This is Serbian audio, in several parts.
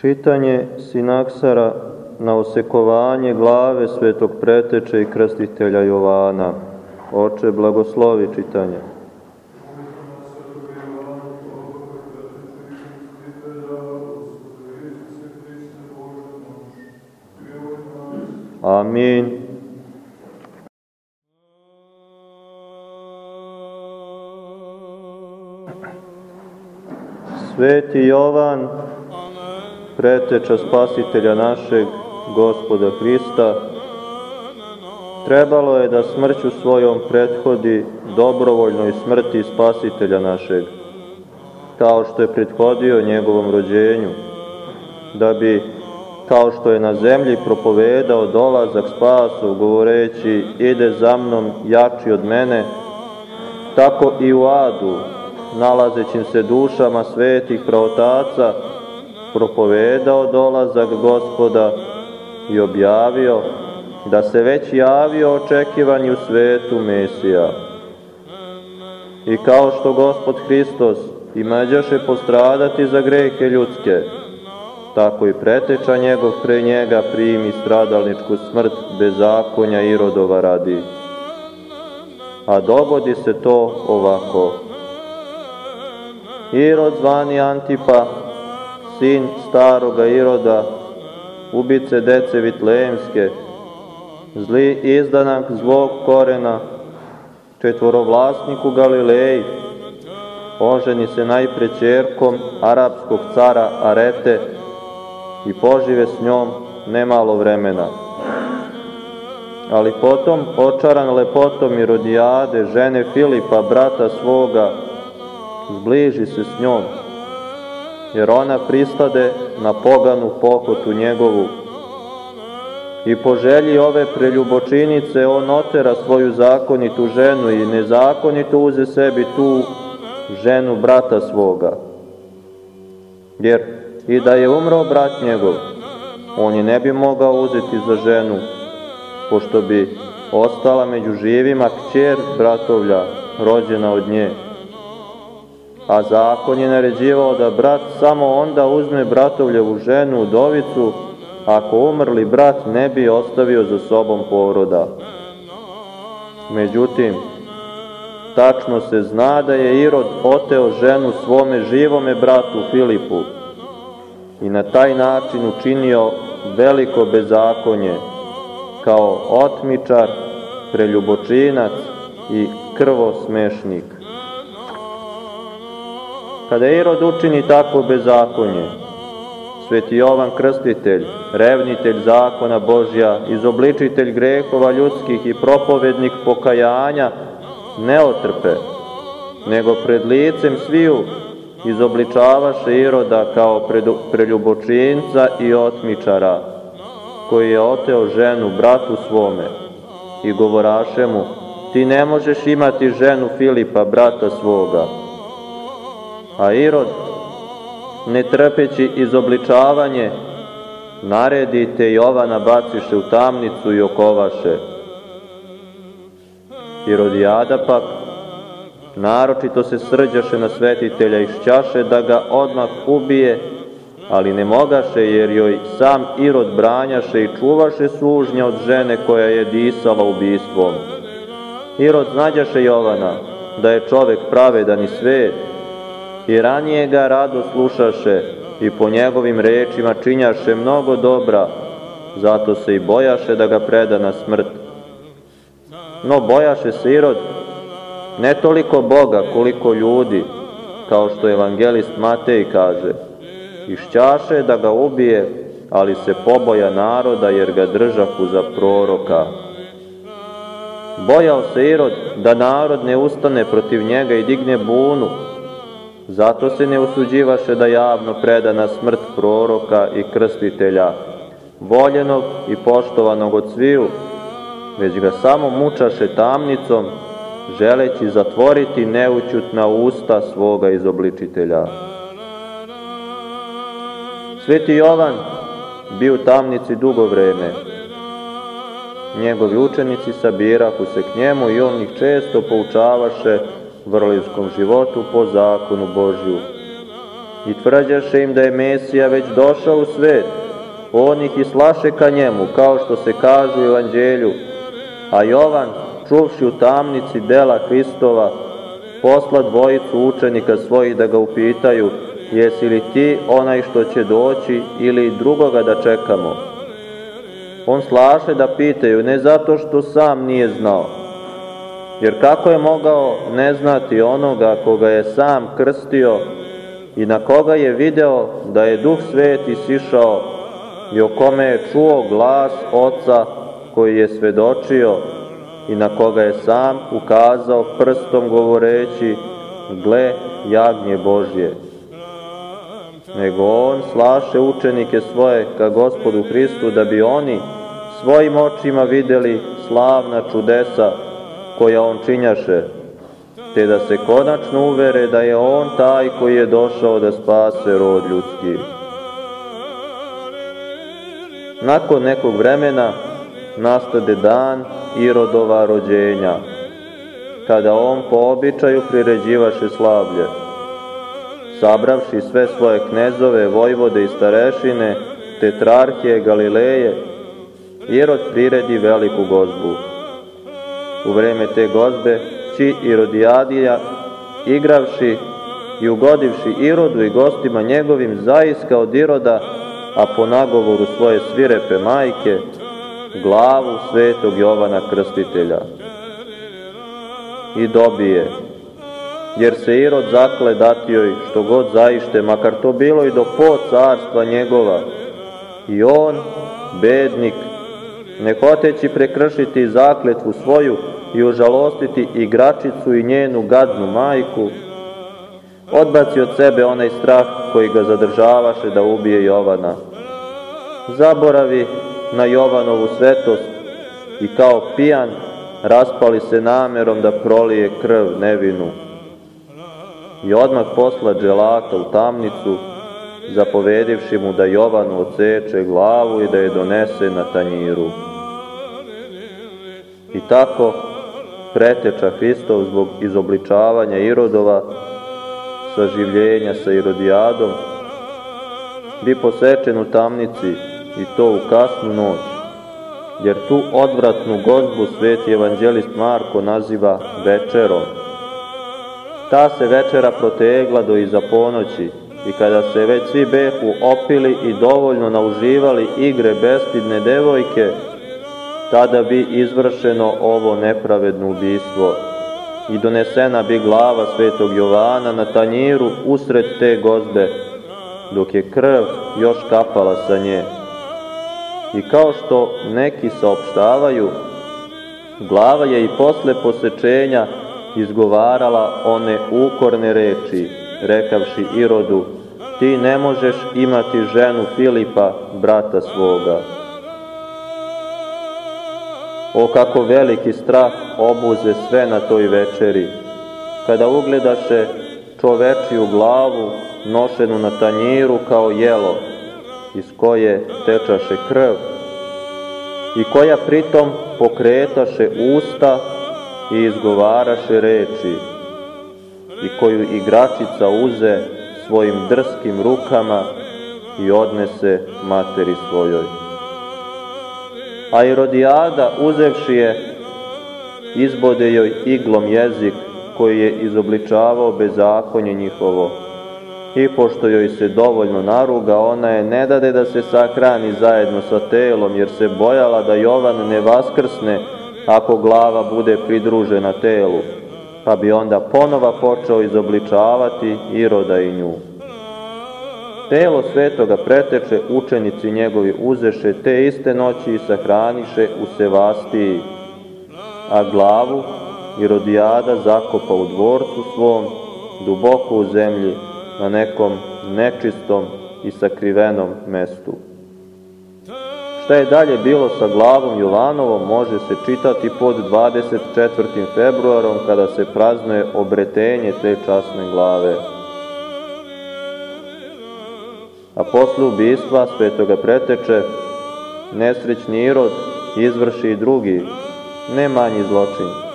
Čitanje sinaksara na osekovanje glave svetog preteče i krstitelja Jovana. Oče, blagoslovi čitanje. Amin. Sveti Jovan, preteča spasitelja našeg, gospoda Hrista, trebalo je da smrću svojom prethodi dobrovoljnoj smrti spasitelja našeg, kao što je prethodio njegovom rođenju, da bi, kao što je na zemlji propovedao dolazak spasu, govoreći ide za mnom jači od mene, tako i u adu, nalazećim se dušama svetih pravotaca, propovedao dolazak gospoda i objavio da se već javio očekivani u svetu Mesija. I kao što gospod Hristos imađaše postradati za grehe ljudske, tako i preteča njegov pre njega primi stradalničku smrt bez zakonja i rodova radi. A dogodi se to ovako. Irod zvani Antipa, sin staroga Iroda, ubice dece Vitlejemske, zli izdanak zlog korena, četvorovlasnik u Galileji, oženi se najpre čerkom arapskog cara Arete i požive s njom nemalo vremena. Ali potom, očaran lepotom Irodijade, žene Filipa, brata svoga, zbliži se s njom, jer ona pristade na poganu pohotu njegovu. I po želji ove preljubočinice on otera svoju zakonitu ženu i nezakonito uze sebi tu ženu brata svoga. Jer i da je umro brat njegov, on je ne bi mogao uzeti za ženu, pošto bi ostala među živima kćer bratovlja, rođena od nje a zakon je naređivao da brat samo onda uzme bratovljevu ženu, udovicu, ako umrli brat ne bi ostavio za sobom povroda. Međutim, tačno se zna da je Irod oteo ženu svome živome bratu Filipu i na taj način učinio veliko bezakonje kao otmičar, preljubočinac i krvosmešnik. Kada Irod učini takvo bezakonje, Sveti Jovan Krstitelj, revnitelj zakona Božja, izobličitelj grehova ljudskih i propovednik pokajanja, ne otrpe, nego pred licem sviju izobličavaše Iroda kao preljubočinca i otmičara, koji je oteo ženu bratu svome i govoraše mu, ti ne možeš imati ženu Filipa, brata svoga, A Irod, ne trpeći izobličavanje, naredite Jovana baciše u tamnicu i okovaše. Irodijada pak, naročito se srđaše na svetitelja i šćaše da ga odmah ubije, ali ne mogaše jer joj sam Irod branjaše i čuvaše sužnja od žene koja je disala ubistvom. Irod znađaše Jovana da je čovek pravedan i svet, i ranije ga rado slušaše i po njegovim rečima činjaše mnogo dobra, zato se i bojaše da ga preda na smrt. No bojaše se Irod ne toliko Boga koliko ljudi, kao što evangelist Matej kaže, išćaše da ga ubije, ali se poboja naroda jer ga držahu za proroka. Bojao se Irod da narod ne ustane protiv njega i digne bunu, Zato se ne usuđivaše da javno preda na smrt proroka i krstitelja, voljenog i poštovanog od sviju, već ga samo mučaše tamnicom, želeći zatvoriti neućutna usta svoga izobličitelja. Sveti Jovan bio u tamnici dugo vreme. Njegovi učenici sabirahu se k njemu i on ih često poučavaše vrlinskom životu po zakonu Božju. i tvrđaše im da je Mesija već došao u svet, on ih i slaše ka njemu, kao što se kaže u evanđelju, a Jovan, čuvši u tamnici dela Hristova, posla dvojicu učenika svojih da ga upitaju, jesi li ti onaj što će doći ili drugoga da čekamo? On slaše da pitaju ne zato što sam nije znao, jer kako je mogao ne znati onoga koga je sam krstio i na koga je video da je Duh Sveti sišao i o kome je čuo glas Oca koji je svedočio i na koga je sam ukazao prstom govoreći gle jagnje Božje. Nego on slaše učenike svoje ka gospodu Hristu da bi oni svojim očima videli slavna čudesa koja on činjaše, te da se konačno uvere da je on taj koji je došao da spase rod ljudski. Nakon nekog vremena nastade dan Irodova rođenja, kada on po običaju priređivaše slavlje. Sabravši sve svoje knezove, vojvode i starešine, tetrarhije Galileje, Irod priredi veliku gozbu. U vreme te gozbe, či Irodijadija, igravši i ugodivši Irodu i gostima njegovim, zaiska od Iroda, a po nagovoru svoje svirepe majke, glavu svetog Jovana Krstitelja. I dobije, jer se Irod zakle dati joj što god zaište, makar to bilo i do po carstva njegova. I on, bednik, ne hoteći prekršiti zakletvu svoju i ožalostiti igračicu i njenu gadnu majku, odbaci od sebe onaj strah koji ga zadržavaše da ubije Jovana. Zaboravi na Jovanovu svetost i kao pijan raspali se namerom da prolije krv nevinu. I odmah posla dželata u tamnicu, zapovedivši mu da Jovanu oceče glavu i da je donese na tanjiru. I tako preteča Hristov zbog izobličavanja Irodova, saživljenja sa Irodijadom, bi posečen u tamnici i to u kasnu noć, jer tu odvratnu gozbu sveti evanđelist Marko naziva večerom. Ta se večera protegla do iza ponoći i kada se već svi behu opili i dovoljno nauživali igre bestidne devojke, tada bi izvršeno ovo nepravedno ubistvo i donesena bi glava svetog Jovana na tanjiru usred te gozbe, dok je krv još kapala sa nje. I kao što neki saopštavaju, glava je i posle posečenja izgovarala one ukorne reči, rekavši Irodu, ti ne možeš imati ženu Filipa, brata svoga. O kako veliki strah obuze sve na toj večeri, kada ugledaše čovečiju glavu nošenu na tanjiru kao jelo, iz koje tečaše krv i koja pritom pokretaše usta i izgovaraše reči i koju igračica uze svojim drskim rukama i odnese materi svojoj. A Irodijada uzevši je, izbode joj iglom jezik koji je izobličavao bezakonje njihovo i pošto joj se dovoljno naruga, ona je ne dade da se sahrani zajedno sa telom, jer se bojala da Jovan ne vaskrsne ako glava bude pridružena telu, pa bi onda ponova počeo izobličavati Iroda i nju. Telo svetoga preteče učenici njegovi uzeše te iste noći i sahraniše u Sevastiji, a glavu Irodijada zakopa u dvorcu svom, duboko u zemlji, na nekom nečistom i sakrivenom mestu. Šta je dalje bilo sa glavom Jovanovom može se čitati pod 24. februarom kada se praznuje obretenje te časne glave. A posle ubistva svetoga preteče, nesrećni Irod izvrši i drugi, ne manji zločin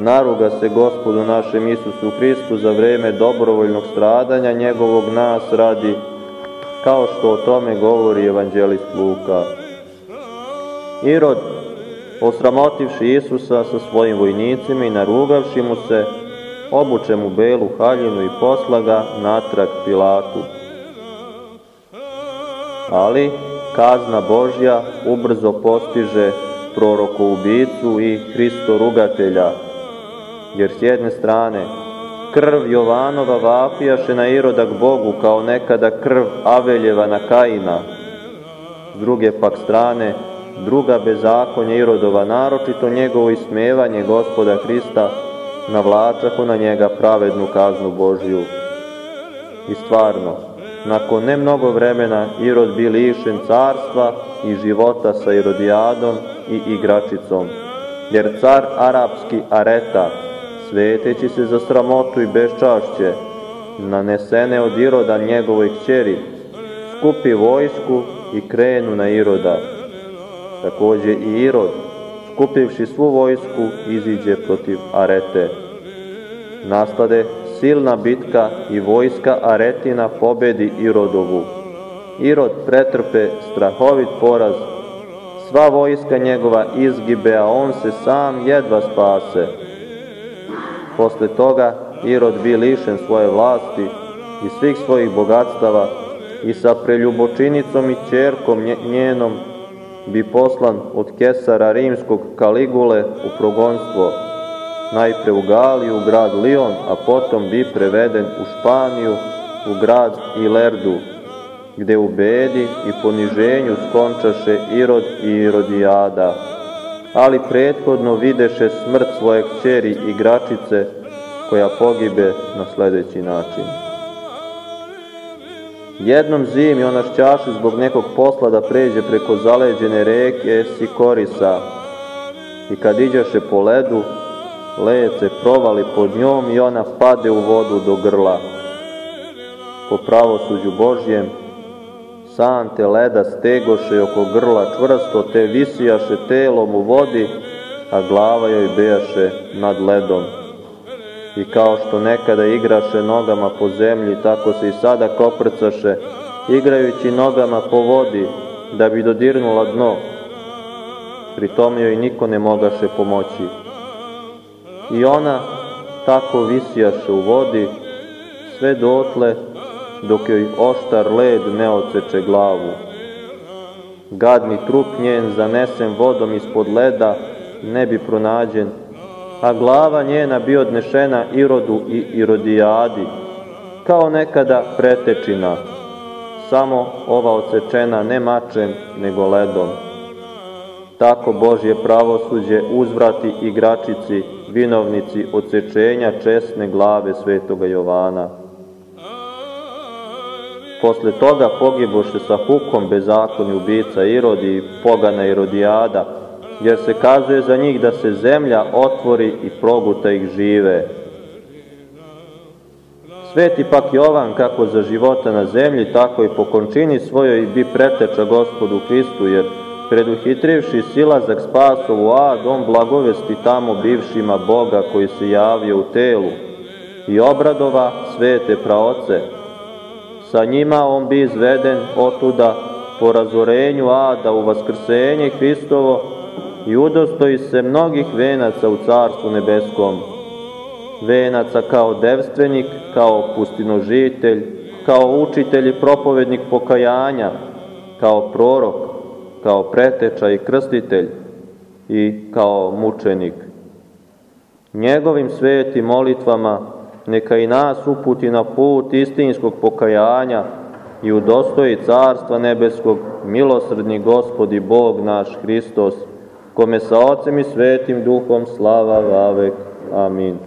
naruga se gospodu našem Isusu Hristu za vreme dobrovoljnog stradanja njegovog nas radi, kao što o tome govori evanđelist Luka. Irod, osramotivši Isusa sa svojim vojnicima i narugavši mu se, obuče mu belu haljinu i posla ga natrag Pilatu. Ali kazna Božja ubrzo postiže proroko ubicu i Hristo rugatelja, jer s jedne strane krv Jovanova vapijaše na Iroda k Bogu kao nekada krv Aveljeva na Kaina, s druge pak strane druga bezakonja Irodova, naročito njegovo ismevanje gospoda Hrista, navlačahu na njega pravednu kaznu Božju. I stvarno, nakon ne mnogo vremena Irod bi lišen carstva i života sa Irodijadom i igračicom, jer car arapski Areta, sveteći se za sramotu i beščašće, nanesene od Iroda njegovoj kćeri, skupi vojsku i krenu na Iroda. Takođe i Irod, skupivši svu vojsku, iziđe protiv Arete. Nastade silna bitka i vojska Aretina pobedi Irodovu. Irod pretrpe strahovit poraz, sva vojska njegova izgibe, a on se sam jedva spase. Posle toga Irod bi lišen svoje vlasti i svih svojih bogatstava i sa preljubočinicom i čerkom njenom bi poslan od Kesara rimskog Kaligule u progonstvo, najpre u Galiju, u grad Lion, a potom bi preveden u Španiju, u grad Ilerdu, gde u bedi i poniženju skončaše Irod i Irodijada, ali prethodno videše smrt svoje kćeri i gračice, koja pogibe na sledeći način. Jednom zimi ona šćaše zbog nekog posla da pređe preko zaleđene reke Sikorisa i kad iđaše po ledu, led se provali pod njom i ona pade u vodu do grla. Po pravosuđu Božjem, sante leda stegoše oko grla čvrsto, te visijaše telom u vodi, a glava joj bejaše nad ledom i kao što nekada igraše nogama po zemlji, tako se i sada koprcaše, igrajući nogama po vodi, da bi dodirnula dno. Pri tome joj niko ne mogaše pomoći. I ona tako visijaše u vodi, sve dotle, dok joj oštar led ne oceče glavu. Gadni trup njen zanesen vodom ispod leda ne bi pronađen, a glava njena bi odnešena Irodu i Irodijadi, kao nekada pretečina, samo ova ocečena ne mačem, nego ledom. Tako Božje pravosuđe uzvrati igračici, vinovnici ocečenja česne glave svetoga Jovana. Posle toga pogiboše sa hukom bezakoni ubica Irodi i pogana Irodijada, jer se kazuje za njih da se zemlja otvori i proguta ih žive. Sveti pak Jovan, kako za života na zemlji, tako i po končini svojoj bi preteča gospodu Hristu, jer preduhitrivši silazak spasov u ad, on blagovesti tamo bivšima Boga koji se javio u telu i obradova svete praoce. Sa njima on bi izveden otuda po razorenju ada u vaskrsenje Hristovo, i udostoji se mnogih venaca u Carstvu nebeskom, venaca kao devstvenik, kao pustinožitelj, kao učitelj i propovednik pokajanja, kao prorok, kao preteča i krstitelj i kao mučenik. Njegovim svetim molitvama neka i nas uputi na put istinskog pokajanja i udostoji Carstva nebeskog, milosrdni Gospodi Bog naš Hristos, kome sa Otcem i Svetim Duhom slava vavek. Amin.